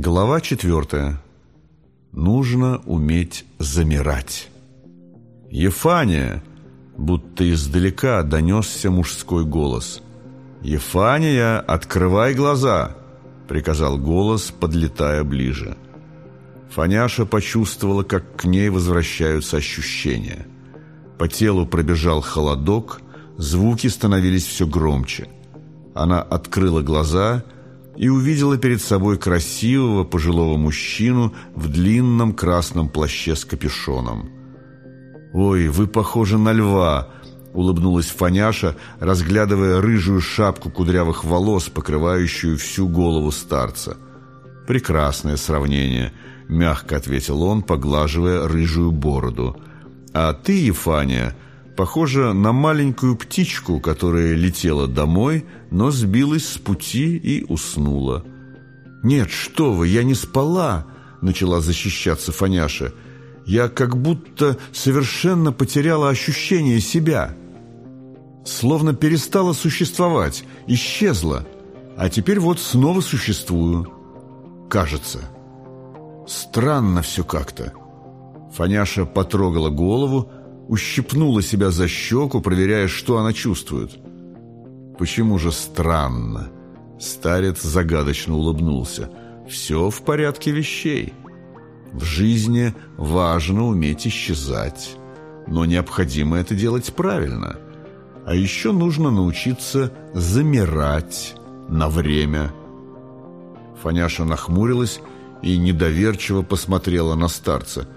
Глава четвертая. Нужно уметь замирать. «Ефания!» Будто издалека донесся мужской голос. «Ефания, открывай глаза!» Приказал голос, подлетая ближе. Фаняша почувствовала, как к ней возвращаются ощущения. По телу пробежал холодок, звуки становились все громче. Она открыла глаза и и увидела перед собой красивого пожилого мужчину в длинном красном плаще с капюшоном. «Ой, вы похожи на льва!» — улыбнулась Фаняша, разглядывая рыжую шапку кудрявых волос, покрывающую всю голову старца. «Прекрасное сравнение», — мягко ответил он, поглаживая рыжую бороду. «А ты, Ефания, похожа на маленькую птичку, которая летела домой, — но сбилась с пути и уснула. «Нет, что вы, я не спала!» — начала защищаться Фаняша. «Я как будто совершенно потеряла ощущение себя. Словно перестала существовать, исчезла, а теперь вот снова существую. Кажется. Странно все как-то». Фаняша потрогала голову, ущипнула себя за щеку, проверяя, что она чувствует. Почему же странно? Старец загадочно улыбнулся. Все в порядке вещей. В жизни важно уметь исчезать. Но необходимо это делать правильно. А еще нужно научиться замирать на время. Фаняша нахмурилась и недоверчиво посмотрела на старца.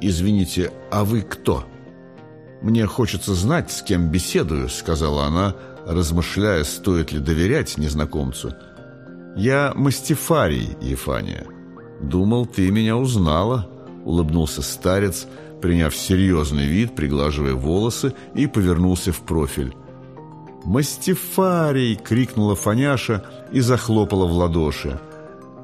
«Извините, а вы кто?» «Мне хочется знать, с кем беседую», — сказала она, размышляя, стоит ли доверять незнакомцу. «Я Мастифарий, Ефания. Думал, ты меня узнала», — улыбнулся старец, приняв серьезный вид, приглаживая волосы, и повернулся в профиль. «Мастифарий!» — крикнула Фаняша и захлопала в ладоши.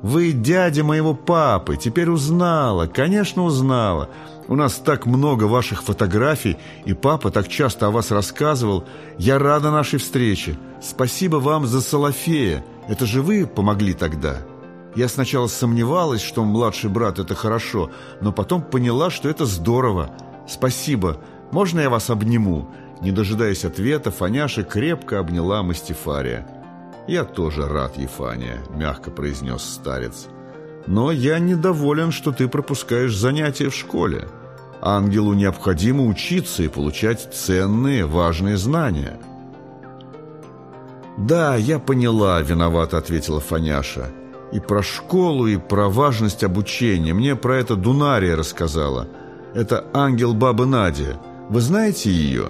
«Вы дядя моего папы, теперь узнала, конечно узнала. У нас так много ваших фотографий, и папа так часто о вас рассказывал. Я рада нашей встрече. Спасибо вам за Салафея. Это же вы помогли тогда. Я сначала сомневалась, что младший брат – это хорошо, но потом поняла, что это здорово. Спасибо. Можно я вас обниму?» Не дожидаясь ответа, Фаняша крепко обняла Мастифария. «Я тоже рад, Ефания», – мягко произнес старец. «Но я недоволен, что ты пропускаешь занятия в школе. Ангелу необходимо учиться и получать ценные, важные знания». «Да, я поняла», — виновато ответила Фаняша. «И про школу, и про важность обучения. Мне про это Дунария рассказала. Это ангел бабы Надя. Вы знаете ее?»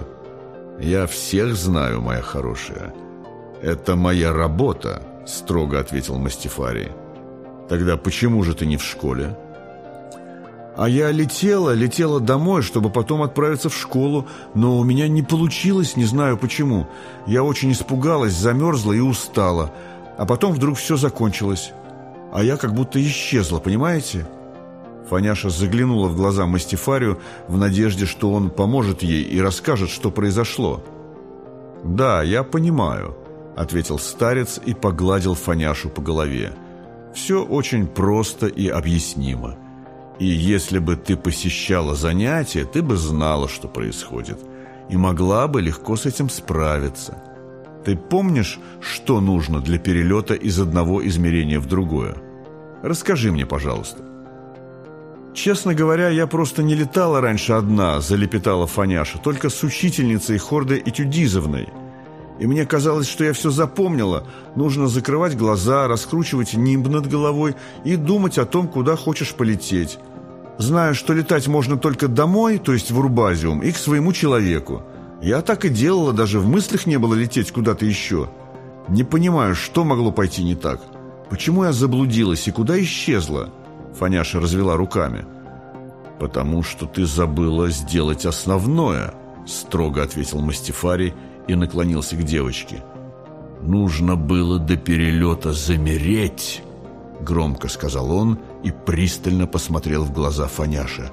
«Я всех знаю, моя хорошая». «Это моя работа», — строго ответил Мастифарий. «Тогда почему же ты не в школе?» А я летела, летела домой, чтобы потом отправиться в школу, но у меня не получилось, не знаю почему. Я очень испугалась, замерзла и устала. А потом вдруг все закончилось. А я как будто исчезла, понимаете?» Фаняша заглянула в глаза Мастифарию в надежде, что он поможет ей и расскажет, что произошло. «Да, я понимаю», — ответил старец и погладил Фаняшу по голове. «Все очень просто и объяснимо». И если бы ты посещала занятия, ты бы знала, что происходит, и могла бы легко с этим справиться. Ты помнишь, что нужно для перелета из одного измерения в другое? Расскажи мне, пожалуйста. Честно говоря, я просто не летала раньше одна, залепетала Фаняша, только с учительницей Хордой Этюдизовной. И мне казалось, что я все запомнила. Нужно закрывать глаза, раскручивать нимб над головой и думать о том, куда хочешь полететь. Знаю, что летать можно только домой, то есть в Урбазиум, и к своему человеку. Я так и делала, даже в мыслях не было лететь куда-то еще. Не понимаю, что могло пойти не так. Почему я заблудилась и куда исчезла?» Фаняша развела руками. «Потому что ты забыла сделать основное», строго ответил Мастифарий и наклонился к девочке. «Нужно было до перелета замереть», громко сказал он и пристально посмотрел в глаза Фаняша.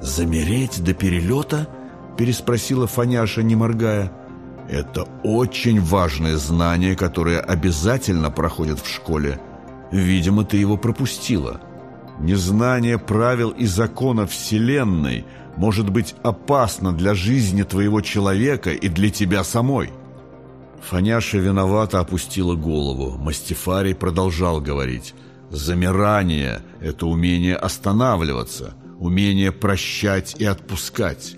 «Замереть до перелета?» – переспросила Фаняша, не моргая. «Это очень важное знание, которое обязательно проходят в школе. Видимо, ты его пропустила. Незнание правил и законов Вселенной может быть опасно для жизни твоего человека и для тебя самой. Фаняша виновато опустила голову. Мастифарий продолжал говорить. «Замирание — это умение останавливаться, умение прощать и отпускать.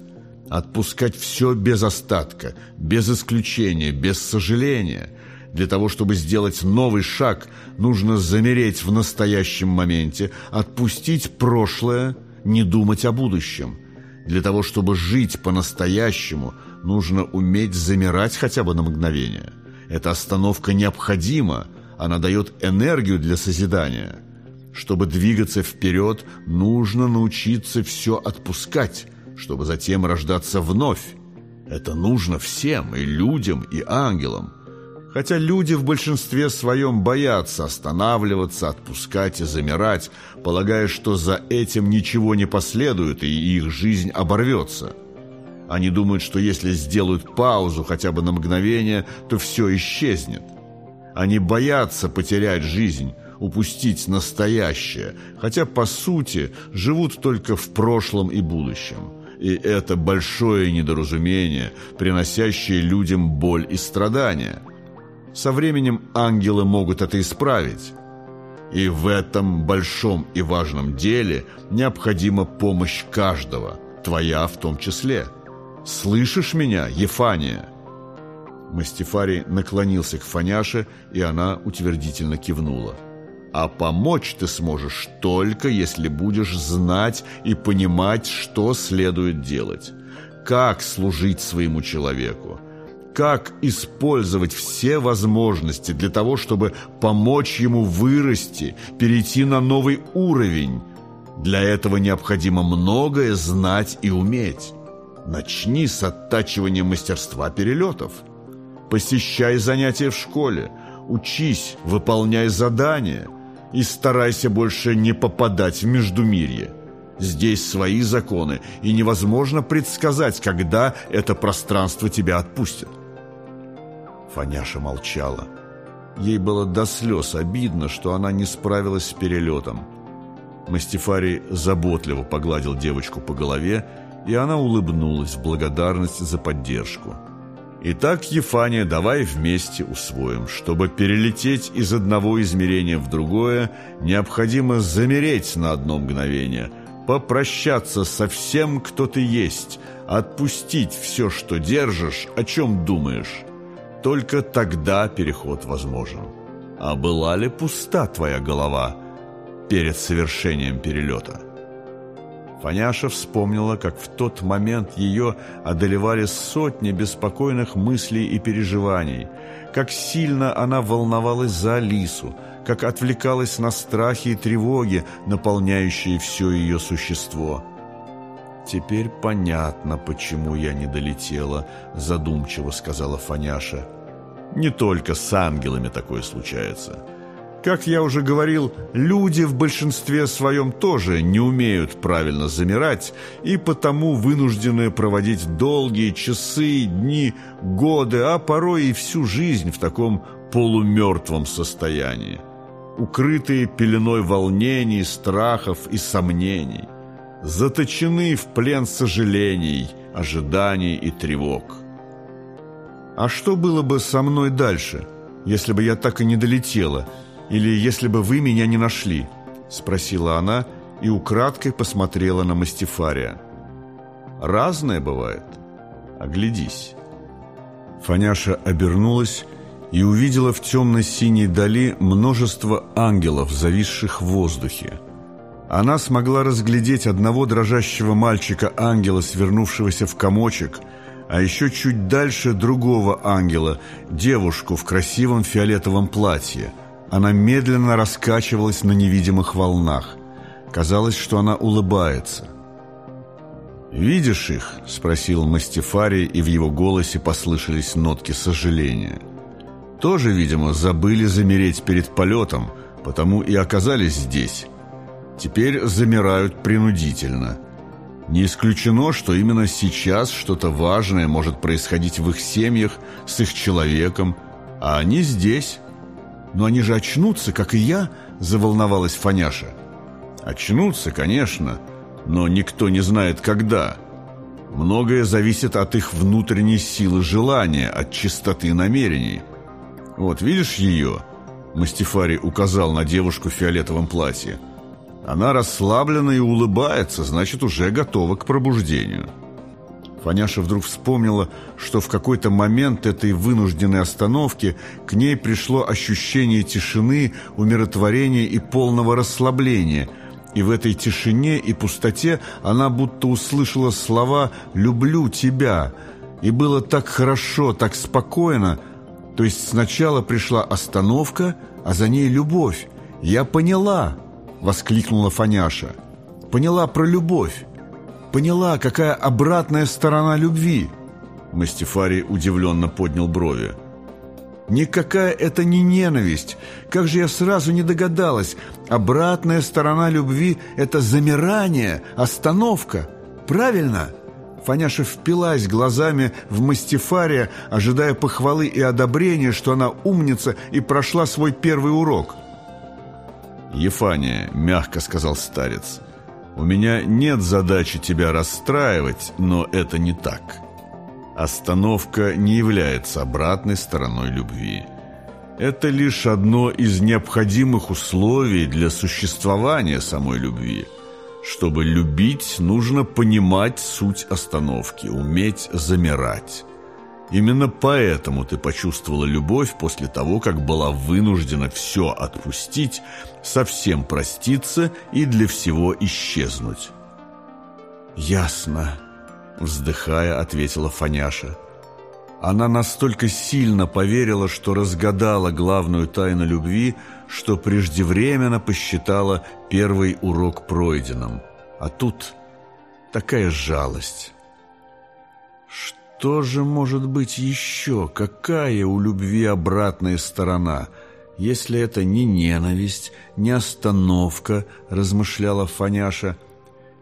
Отпускать все без остатка, без исключения, без сожаления. Для того, чтобы сделать новый шаг, нужно замереть в настоящем моменте, отпустить прошлое, не думать о будущем. Для того, чтобы жить по-настоящему, нужно уметь замирать хотя бы на мгновение. Эта остановка необходима, она дает энергию для созидания. Чтобы двигаться вперед, нужно научиться все отпускать, чтобы затем рождаться вновь. Это нужно всем, и людям, и ангелам. Хотя люди в большинстве своем боятся останавливаться, отпускать и замирать, полагая, что за этим ничего не последует и их жизнь оборвется. Они думают, что если сделают паузу хотя бы на мгновение, то все исчезнет. Они боятся потерять жизнь, упустить настоящее, хотя, по сути, живут только в прошлом и будущем. И это большое недоразумение, приносящее людям боль и страдания – со временем ангелы могут это исправить. И в этом большом и важном деле необходима помощь каждого, твоя в том числе. Слышишь меня, Ефания?» Мастифарий наклонился к Фаняше, и она утвердительно кивнула. «А помочь ты сможешь только, если будешь знать и понимать, что следует делать. Как служить своему человеку, как использовать все возможности для того, чтобы помочь ему вырасти, перейти на новый уровень. Для этого необходимо многое знать и уметь. Начни с оттачивания мастерства перелетов. Посещай занятия в школе, учись, выполняй задания и старайся больше не попадать в междумирье. Здесь свои законы, и невозможно предсказать, когда это пространство тебя отпустит. Фаняша молчала. Ей было до слез обидно, что она не справилась с перелетом. Мастифарий заботливо погладил девочку по голове, и она улыбнулась в благодарность за поддержку. «Итак, Ефания, давай вместе усвоим. Чтобы перелететь из одного измерения в другое, необходимо замереть на одно мгновение, попрощаться со всем, кто ты есть, отпустить все, что держишь, о чем думаешь». Только тогда переход возможен. А была ли пуста твоя голова перед совершением перелета? Фаняша вспомнила, как в тот момент ее одолевали сотни беспокойных мыслей и переживаний, как сильно она волновалась за Алису, как отвлекалась на страхи и тревоги, наполняющие все ее существо – «Теперь понятно, почему я не долетела», — задумчиво сказала Фаняша. «Не только с ангелами такое случается. Как я уже говорил, люди в большинстве своем тоже не умеют правильно замирать и потому вынуждены проводить долгие часы, дни, годы, а порой и всю жизнь в таком полумертвом состоянии, укрытые пеленой волнений, страхов и сомнений» заточены в плен сожалений, ожиданий и тревог. А что было бы со мной дальше, если бы я так и не долетела, или если бы вы меня не нашли? Спросила она и украдкой посмотрела на Мастифария. Разное бывает. Оглядись. Фаняша обернулась и увидела в темно-синей дали множество ангелов, зависших в воздухе она смогла разглядеть одного дрожащего мальчика-ангела, свернувшегося в комочек, а еще чуть дальше другого ангела, девушку в красивом фиолетовом платье. Она медленно раскачивалась на невидимых волнах. Казалось, что она улыбается. «Видишь их?» — спросил Мастифарий, и в его голосе послышались нотки сожаления. «Тоже, видимо, забыли замереть перед полетом, потому и оказались здесь» теперь замирают принудительно. Не исключено, что именно сейчас что-то важное может происходить в их семьях, с их человеком, а они здесь. Но они же очнутся, как и я, Заволновалась Фаняша. Очнутся, конечно, но никто не знает, когда. Многое зависит от их внутренней силы желания, от чистоты намерений. Вот, видишь ее? Мастифари указал на девушку в фиолетовом платье. Она расслаблена и улыбается, значит, уже готова к пробуждению. Фаняша вдруг вспомнила, что в какой-то момент этой вынужденной остановки к ней пришло ощущение тишины, умиротворения и полного расслабления – и в этой тишине и пустоте она будто услышала слова «люблю тебя». И было так хорошо, так спокойно. То есть сначала пришла остановка, а за ней любовь. «Я поняла!» — воскликнула Фаняша. «Поняла про любовь. Поняла, какая обратная сторона любви». Мастифарий удивленно поднял брови. Никакая это не ненависть. Как же я сразу не догадалась. Обратная сторона любви – это замирание, остановка. Правильно? Фаняша впилась глазами в мастифария, ожидая похвалы и одобрения, что она умница и прошла свой первый урок. «Ефания», — мягко сказал старец, — «у меня нет задачи тебя расстраивать, но это не так». Остановка не является обратной стороной любви. Это лишь одно из необходимых условий для существования самой любви. Чтобы любить, нужно понимать суть остановки, уметь замирать. Именно поэтому ты почувствовала любовь после того, как была вынуждена все отпустить, совсем проститься и для всего исчезнуть. «Ясно», Вздыхая, ответила Фаняша. Она настолько сильно поверила, что разгадала главную тайну любви, что преждевременно посчитала первый урок пройденным. А тут такая жалость. Что же может быть еще? Какая у любви обратная сторона? Если это не ненависть, не остановка, размышляла Фаняша –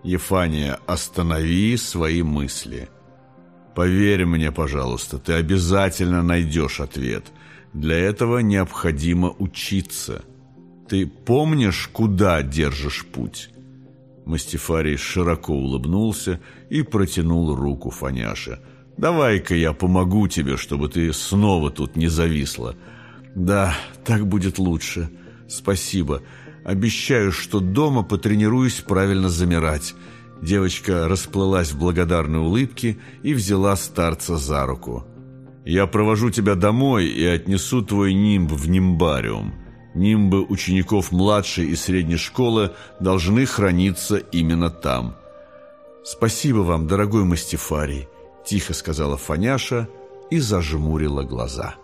Ефания, останови свои мысли. Поверь мне, пожалуйста, ты обязательно найдешь ответ. Для этого необходимо учиться. Ты помнишь, куда держишь путь?» Мастифарий широко улыбнулся и протянул руку Фаняше. «Давай-ка я помогу тебе, чтобы ты снова тут не зависла». «Да, так будет лучше. Спасибо. Обещаю, что дома потренируюсь правильно замирать». Девочка расплылась в благодарной улыбке и взяла старца за руку. «Я провожу тебя домой и отнесу твой нимб в нимбариум. Нимбы учеников младшей и средней школы должны храниться именно там». «Спасибо вам, дорогой Мастифарий», – тихо сказала Фаняша и зажмурила глаза.